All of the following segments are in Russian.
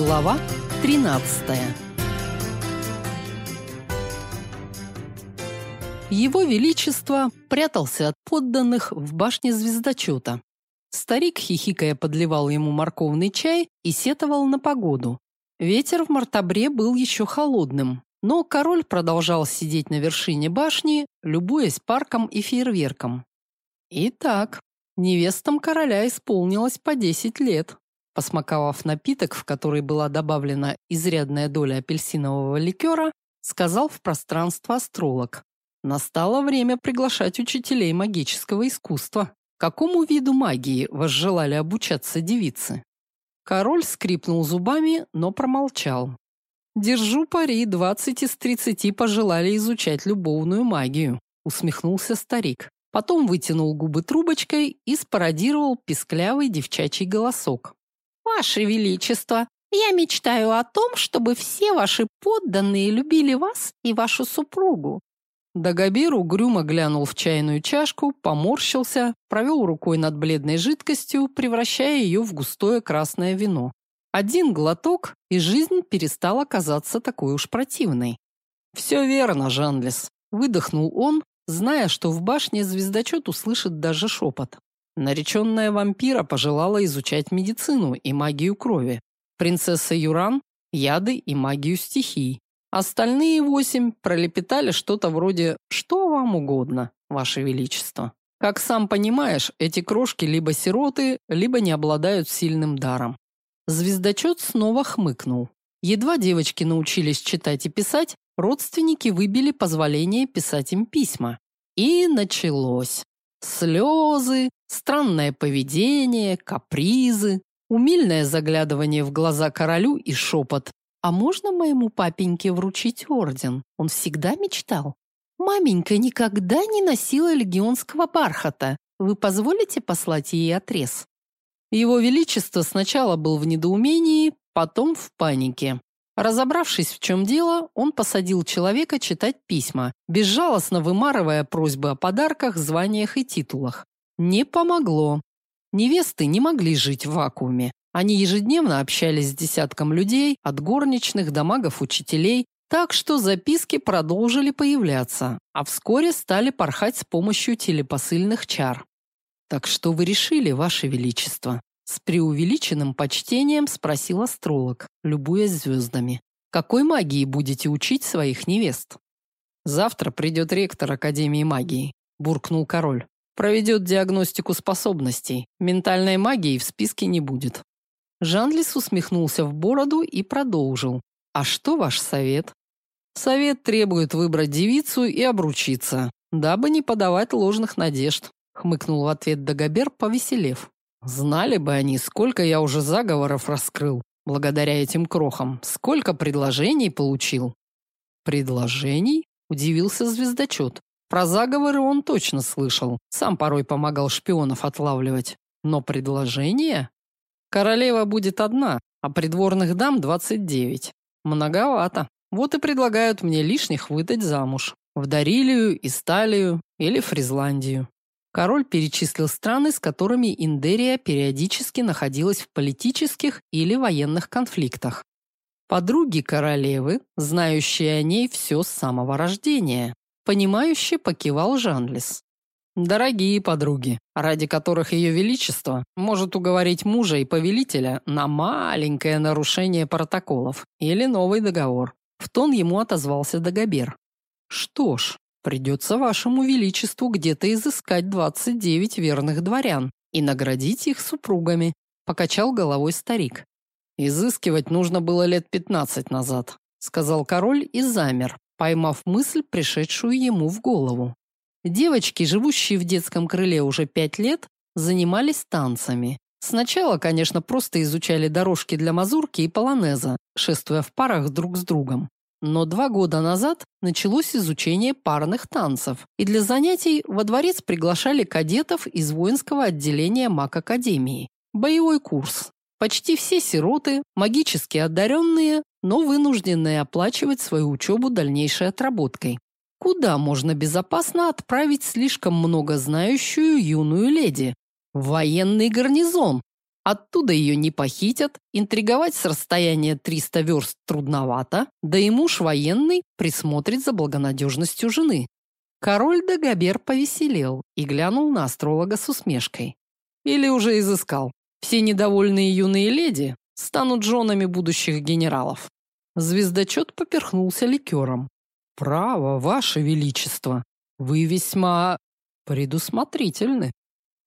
Глава 13 Его Величество прятался от подданных в башне звездочета. Старик, хихикая, подливал ему морковный чай и сетовал на погоду. Ветер в Мартабре был еще холодным, но король продолжал сидеть на вершине башни, любуясь парком и фейерверком. Итак, невестам короля исполнилось по 10 лет. Посмаковав напиток, в который была добавлена изрядная доля апельсинового ликера, сказал в пространство астролог. Настало время приглашать учителей магического искусства. Какому виду магии возжелали обучаться девицы? Король скрипнул зубами, но промолчал. Держу пари, двадцать из тридцати пожелали изучать любовную магию, усмехнулся старик. Потом вытянул губы трубочкой и спародировал писклявый девчачий голосок. Ваше величество, я мечтаю о том, чтобы все ваши подданные любили вас и вашу супругу. Дагобер угрюмо глянул в чайную чашку, поморщился, провел рукой над бледной жидкостью, превращая ее в густое красное вино. Один глоток, и жизнь перестала казаться такой уж противной. «Все верно, Жанлис», – выдохнул он, зная, что в башне звездочет услышит даже шепот. Нареченная вампира пожелала изучать медицину и магию крови. Принцесса Юран – яды и магию стихий. Остальные восемь пролепетали что-то вроде «что вам угодно, ваше величество». Как сам понимаешь, эти крошки либо сироты, либо не обладают сильным даром. Звездочет снова хмыкнул. Едва девочки научились читать и писать, родственники выбили позволение писать им письма. И началось. Слезы, странное поведение, капризы, умильное заглядывание в глаза королю и шепот. «А можно моему папеньке вручить орден? Он всегда мечтал. Маменька никогда не носила легионского бархата. Вы позволите послать ей отрез?» Его Величество сначала был в недоумении, потом в панике. Разобравшись, в чем дело, он посадил человека читать письма, безжалостно вымарывая просьбы о подарках, званиях и титулах. Не помогло. Невесты не могли жить в вакууме. Они ежедневно общались с десятком людей, от горничных до магов-учителей, так что записки продолжили появляться, а вскоре стали порхать с помощью телепосыльных чар. Так что вы решили, ваше величество? С преувеличенным почтением спросил астролог, любуясь звездами. Какой магии будете учить своих невест? Завтра придет ректор Академии магии, буркнул король. Проведет диагностику способностей. Ментальной магии в списке не будет. Жанлис усмехнулся в бороду и продолжил. А что ваш совет? Совет требует выбрать девицу и обручиться, дабы не подавать ложных надежд, хмыкнул в ответ Дагобер, повеселев. Знали бы они, сколько я уже заговоров раскрыл, благодаря этим крохам, сколько предложений получил. Предложений? Удивился звездочет. Про заговоры он точно слышал, сам порой помогал шпионов отлавливать. Но предложения? Королева будет одна, а придворных дам 29. Многовато. Вот и предлагают мне лишних выдать замуж. В Дарилию, Исталию или Фризландию. Король перечислил страны, с которыми Индерия периодически находилась в политических или военных конфликтах. Подруги королевы, знающие о ней все с самого рождения, понимающе покивал Жанлис. Дорогие подруги, ради которых ее величество может уговорить мужа и повелителя на маленькое нарушение протоколов или новый договор. В тон ему отозвался Дагобер. Что ж, Придется вашему величеству где-то изыскать 29 верных дворян и наградить их супругами, покачал головой старик. Изыскивать нужно было лет 15 назад, сказал король и замер, поймав мысль, пришедшую ему в голову. Девочки, живущие в детском крыле уже пять лет, занимались танцами. Сначала, конечно, просто изучали дорожки для мазурки и полонеза, шествуя в парах друг с другом. Но два года назад началось изучение парных танцев, и для занятий во дворец приглашали кадетов из воинского отделения маг-академии. Боевой курс. Почти все сироты, магически одаренные, но вынужденные оплачивать свою учебу дальнейшей отработкой. Куда можно безопасно отправить слишком много знающую юную леди? В военный гарнизон. Оттуда ее не похитят, интриговать с расстояния 300 верст трудновато, да и муж военный присмотрит за благонадежностью жены. Король Дагобер повеселел и глянул на астролога с усмешкой. Или уже изыскал. Все недовольные юные леди станут женами будущих генералов. Звездочет поперхнулся ликером. «Право, ваше величество, вы весьма предусмотрительны».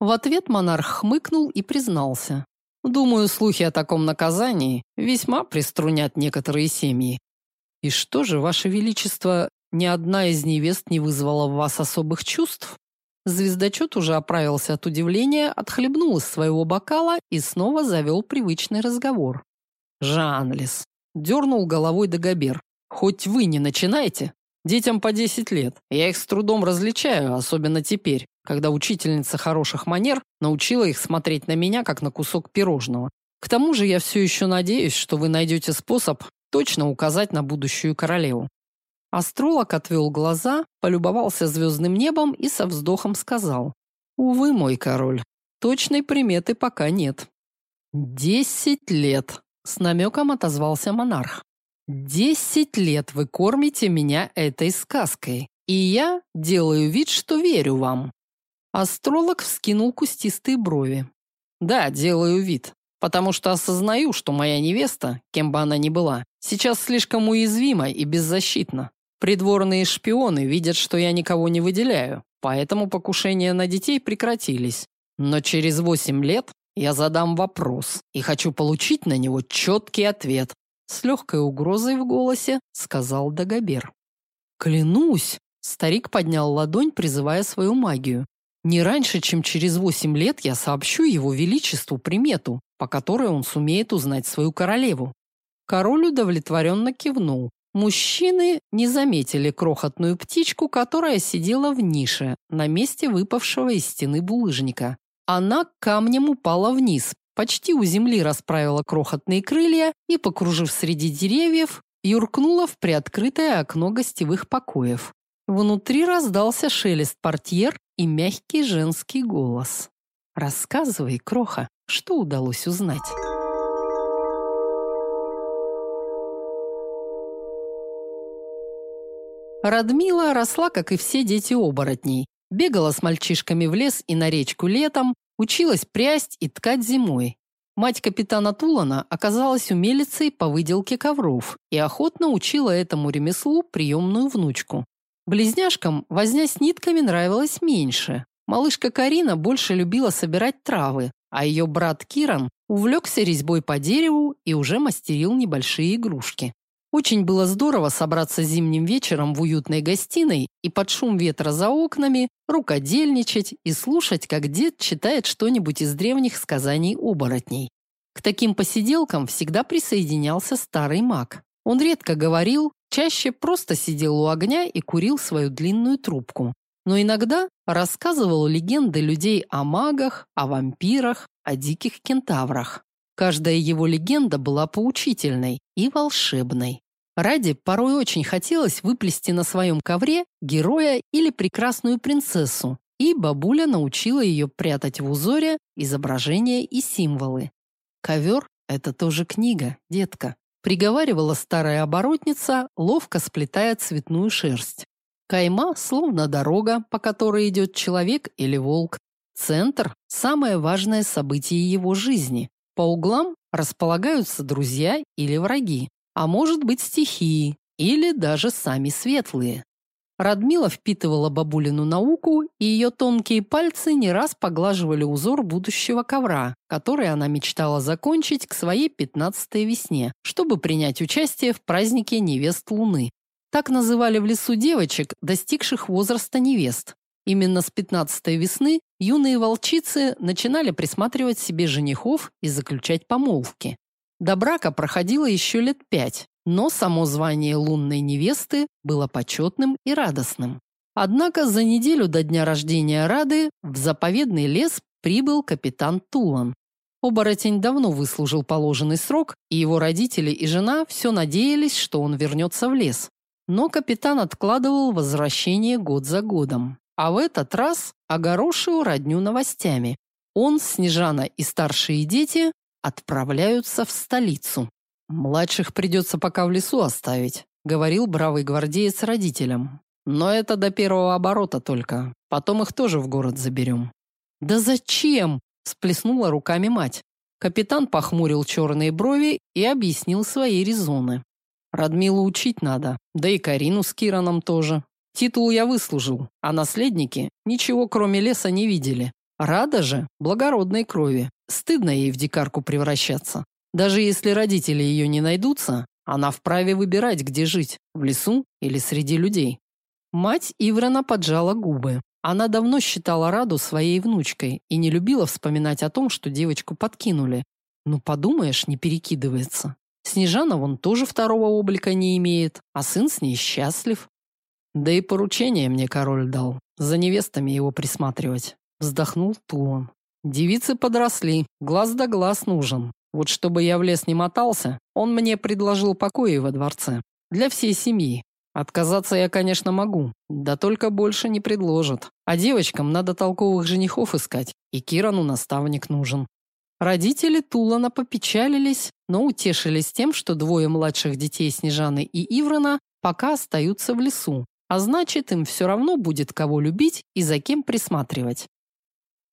В ответ монарх хмыкнул и признался. «Думаю, слухи о таком наказании весьма приструнят некоторые семьи. И что же, Ваше Величество, ни одна из невест не вызвала в вас особых чувств?» Звездочет уже оправился от удивления, отхлебнул из своего бокала и снова завел привычный разговор. «Жанлис», — дернул головой Дагобер, — «хоть вы не начинайте. Детям по 10 лет. Я их с трудом различаю, особенно теперь, когда учительница хороших манер научила их смотреть на меня, как на кусок пирожного. К тому же я все еще надеюсь, что вы найдете способ точно указать на будущую королеву. Астролог отвел глаза, полюбовался звездным небом и со вздохом сказал: "Увы, мой король, точной приметы пока нет". «Десять лет», — с намеком отозвался монарх. «Десять лет вы кормите меня этой сказкой, и я делаю вид, что верю вам. Астролог вскинул кустистые брови. Да, делаю вид, потому что осознаю, что моя невеста, кем бы она ни была, сейчас слишком уязвима и беззащитна. Придворные шпионы видят, что я никого не выделяю, поэтому покушения на детей прекратились. Но через восемь лет я задам вопрос и хочу получить на него четкий ответ. С легкой угрозой в голосе сказал Дагобер. Клянусь, старик поднял ладонь, призывая свою магию. Не раньше, чем через восемь лет я сообщу его величеству примету, по которой он сумеет узнать свою королеву. Король удовлетворенно кивнул. Мужчины не заметили крохотную птичку, которая сидела в нише, на месте выпавшего из стены булыжника. Она камнем упала вниз, почти у земли расправила крохотные крылья и, покружив среди деревьев, юркнула в приоткрытое окно гостевых покоев. Внутри раздался шелест портьер и мягкий женский голос. «Рассказывай, Кроха, что удалось узнать?» Радмила росла, как и все дети оборотней. Бегала с мальчишками в лес и на речку летом, училась прясть и ткать зимой. Мать капитана Тулана оказалась умелицей по выделке ковров и охотно учила этому ремеслу приемную внучку. Близняшкам возня с нитками нравилась меньше. Малышка Карина больше любила собирать травы, а ее брат Киран увлекся резьбой по дереву и уже мастерил небольшие игрушки. Очень было здорово собраться зимним вечером в уютной гостиной и под шум ветра за окнами рукодельничать и слушать, как дед читает что-нибудь из древних сказаний оборотней. К таким посиделкам всегда присоединялся старый маг. Он редко говорил, чаще просто сидел у огня и курил свою длинную трубку. Но иногда рассказывал легенды людей о магах, о вампирах, о диких кентаврах. Каждая его легенда была поучительной и волшебной. Ради порой очень хотелось выплести на своем ковре героя или прекрасную принцессу, и бабуля научила ее прятать в узоре изображения и символы. Ковер – это тоже книга, детка приговаривала старая оборотница, ловко сплетая цветную шерсть. Кайма словно дорога, по которой идет человек или волк. Центр самое важное событие его жизни. По углам располагаются друзья или враги, а может быть стихии или даже сами светлые. Радмила впитывала бабулину науку, и ее тонкие пальцы не раз поглаживали узор будущего ковра, который она мечтала закончить к своей пятнадцатой весне, чтобы принять участие в празднике невест Луны. Так называли в лесу девочек, достигших возраста невест. Именно с пятнадцатой весны юные волчицы начинали присматривать себе женихов и заключать помолвки. До брака проходило еще лет пять, но само звание лунной невесты было почетным и радостным. Однако за неделю до дня рождения Рады в заповедный лес прибыл капитан Тулан. Оборотень давно выслужил положенный срок, и его родители и жена все надеялись, что он вернется в лес. Но капитан откладывал возвращение год за годом. А в этот раз огорошил родню новостями. Он, Снежана и старшие дети отправляются в столицу. Младших придется пока в лесу оставить, говорил бравый гвардеец родителям. Но это до первого оборота только. Потом их тоже в город заберем». Да зачем? сплеснула руками мать. Капитан похмурил черные брови и объяснил свои резоны. Радмилу учить надо, да и Карину с Кираном тоже. Титул я выслужил, а наследники ничего кроме леса не видели. Рада же благородной крови. Стыдно ей в дикарку превращаться. Даже если родители ее не найдутся, она вправе выбирать, где жить в лесу или среди людей. Мать Иврана поджала губы. Она давно считала Раду своей внучкой и не любила вспоминать о том, что девочку подкинули. Ну, подумаешь, не перекидывается. Снежана вон тоже второго облика не имеет, а сын с ней счастлив. Да и поручение мне король дал, за невестами его присматривать. Вздохнул Тулон. Девицы подросли, глаз да глаз нужен. Вот чтобы я в лес не мотался, он мне предложил покои во дворце. Для всей семьи. Отказаться я, конечно, могу, да только больше не предложат. А девочкам надо толковых женихов искать, и Кирану наставник нужен. Родители Тулана попечалились, но утешились тем, что двое младших детей Снежаны и Иврана пока остаются в лесу, а значит, им все равно будет кого любить и за кем присматривать.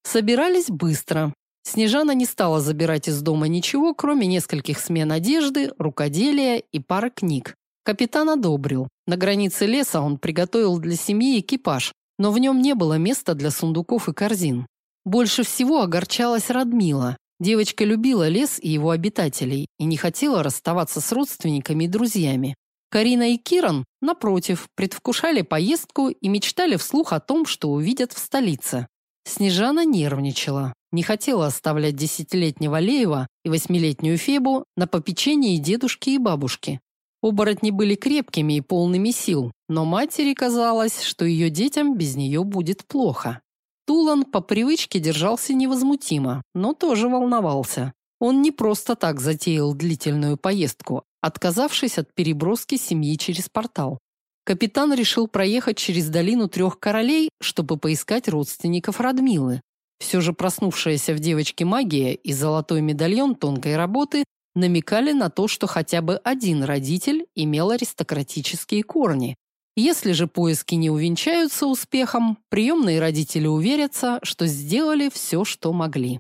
Собирались быстро. Снежана не стала забирать из дома ничего, кроме нескольких смен одежды, рукоделия и пары книг. Капитан одобрил. На границе леса он приготовил для семьи экипаж, но в нем не было места для сундуков и корзин. Больше всего огорчалась Радмила. Девочка любила лес и его обитателей и не хотела расставаться с родственниками и друзьями. Карина и Киран, напротив, предвкушали поездку и мечтали вслух о том, что увидят в столице. Снежана нервничала, не хотела оставлять десятилетнего Леева и восьмилетнюю Фебу на попечении дедушки и бабушки. Оборотни были крепкими и полными сил, но матери казалось, что ее детям без нее будет плохо. Тулан по привычке держался невозмутимо, но тоже волновался. Он не просто так затеял длительную поездку, отказавшись от переброски семьи через портал. Капитан решил проехать через долину трех королей, чтобы поискать родственников Радмилы. Все же проснувшаяся в девочке магия и золотой медальон тонкой работы намекали на то, что хотя бы один родитель имел аристократические корни. Если же поиски не увенчаются успехом, приемные родители уверятся, что сделали все, что могли.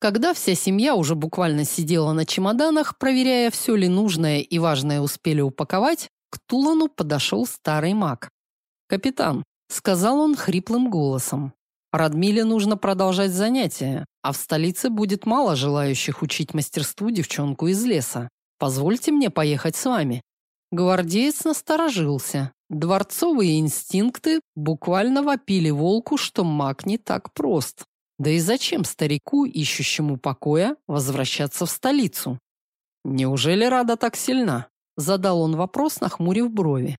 Когда вся семья уже буквально сидела на чемоданах, проверяя, все ли нужное и важное успели упаковать, к Тулану подошел старый маг. "Капитан", сказал он хриплым голосом. Радмиле нужно продолжать занятия, а в столице будет мало желающих учить мастерству девчонку из леса. Позвольте мне поехать с вами. Гвардеец насторожился. Дворцовые инстинкты буквально вопили волку, что маг не так прост. Да и зачем старику, ищущему покоя, возвращаться в столицу? Неужели Рада так сильна? задал он вопрос, нахмурив брови.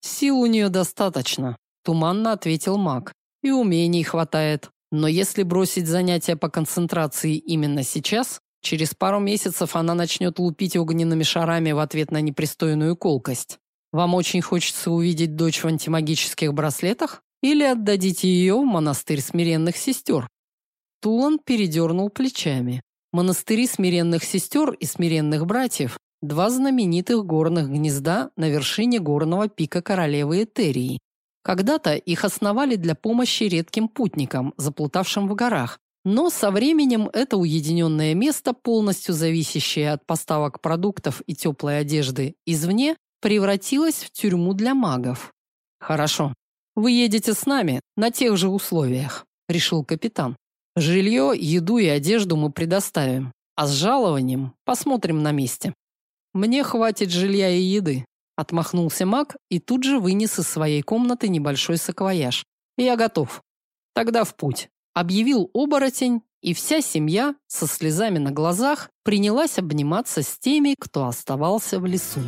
Сил у нее достаточно, туманно ответил маг и умений хватает. Но если бросить занятия по концентрации именно сейчас, через пару месяцев она начнет лупить огненными шарами в ответ на непристойную колкость. Вам очень хочется увидеть дочь в антимагических браслетах или отдадите ее в монастырь смиренных сестер?» Тулан передернул плечами. Монастыри смиренных сестер и смиренных братьев два знаменитых горных гнезда на вершине горного пика королевы Этерии. Когда-то их основали для помощи редким путникам, заплутавшим в горах. Но со временем это уединенное место, полностью зависящее от поставок продуктов и теплой одежды извне, превратилось в тюрьму для магов. Хорошо. Вы едете с нами на тех же условиях, решил капитан. Жилье, еду и одежду мы предоставим, а с жалованием посмотрим на месте. Мне хватит жилья и еды, Отмахнулся маг и тут же вынес из своей комнаты небольшой саквояж. Я готов. Тогда в путь. Объявил оборотень, и вся семья со слезами на глазах принялась обниматься с теми, кто оставался в лесу.